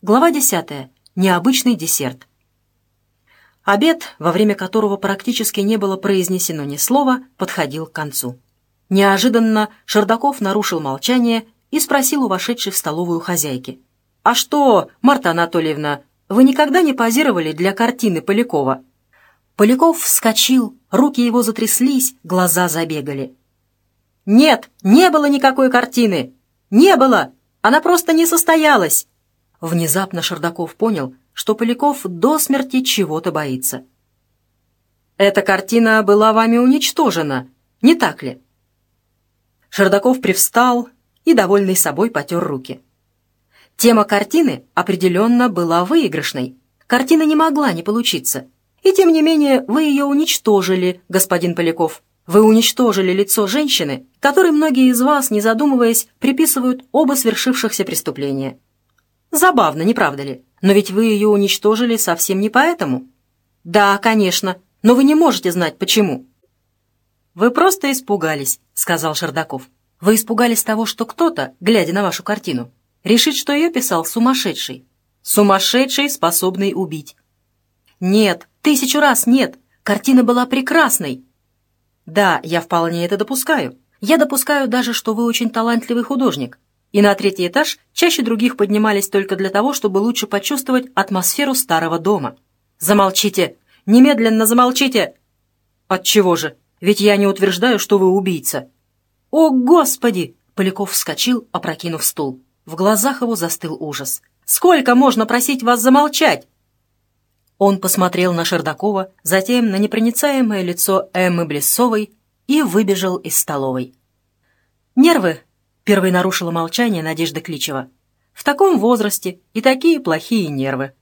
Глава 10. Необычный десерт. Обед, во время которого практически не было произнесено ни слова, подходил к концу. Неожиданно Шердаков нарушил молчание и спросил у вошедшей в столовую хозяйки. «А что, Марта Анатольевна, вы никогда не позировали для картины Полякова?» Поляков вскочил, руки его затряслись, глаза забегали. «Нет, не было никакой картины! Не было! Она просто не состоялась!» Внезапно Шердаков понял, что Поляков до смерти чего-то боится. «Эта картина была вами уничтожена, не так ли?» Шердаков привстал и, довольный собой, потер руки. Тема картины определенно была выигрышной. Картина не могла не получиться. И тем не менее вы ее уничтожили, господин Поляков. Вы уничтожили лицо женщины, которой многие из вас, не задумываясь, приписывают оба свершившихся преступления. Забавно, не правда ли? Но ведь вы ее уничтожили совсем не поэтому. Да, конечно, но вы не можете знать, почему. Вы просто испугались, сказал Шердаков. Вы испугались того, что кто-то, глядя на вашу картину, решит, что ее писал сумасшедший. Сумасшедший, способный убить. Нет, тысячу раз нет. Картина была прекрасной. Да, я вполне это допускаю. Я допускаю даже, что вы очень талантливый художник и на третий этаж чаще других поднимались только для того, чтобы лучше почувствовать атмосферу старого дома. «Замолчите! Немедленно замолчите!» «Отчего же? Ведь я не утверждаю, что вы убийца». «О, Господи!» — Поляков вскочил, опрокинув стул. В глазах его застыл ужас. «Сколько можно просить вас замолчать?» Он посмотрел на Шердакова, затем на непроницаемое лицо Эммы Блессовой и выбежал из столовой. Нервы Первой нарушила молчание Надежда Кличева. «В таком возрасте и такие плохие нервы.